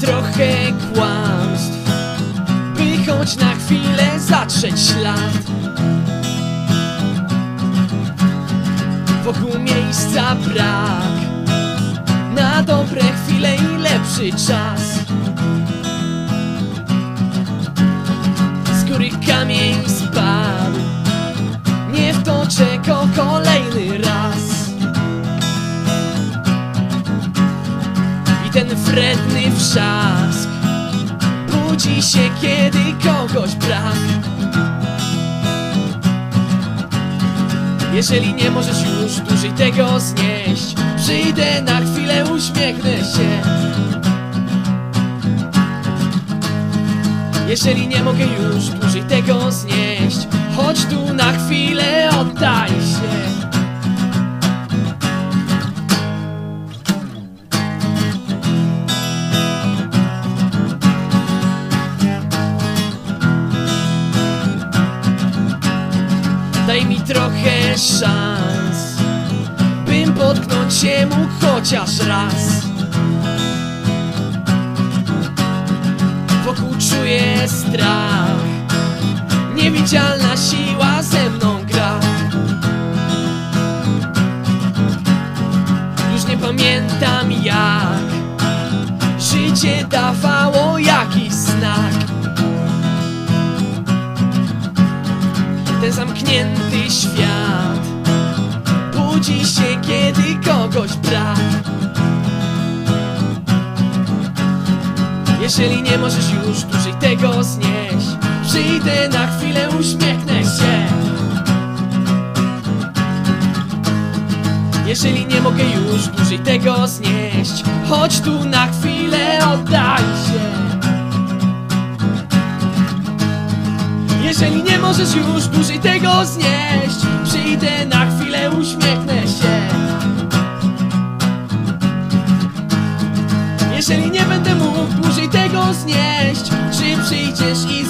trochę kłamstw By choć na chwilę zatrzeć ślad. Wokół miejsca brak Na dobre chwile i lepszy czas I ten wredny wrzask. Budzi się kiedy kogoś brak. Jeżeli nie możesz już dłużej tego znieść Przyjdę na chwilę, uśmiechnę się. Jeżeli nie mogę już dłużej Daj mi trochę szans Bym potknąć się mógł chociaż raz. Wokół czuję strach Niewidzialna siła ze mną gra. Już nie pamiętam jak Życie dawało ten zamknięty świat. Budzi się, kiedy kogoś brak. Jeżeli nie możesz już dłużej tego znieść Przyjdę na chwilę, uśmiechnę się. Jeżeli nie mogę już dłużej tego znieść Chodź tu na chwilę, oddaj się. Jeżeli możesz już dłużej tego znieść. Przyjdę na chwilę, uśmiechnę się. Jeżeli nie będę mógł dłużej tego znieść Czy przyjdziesz i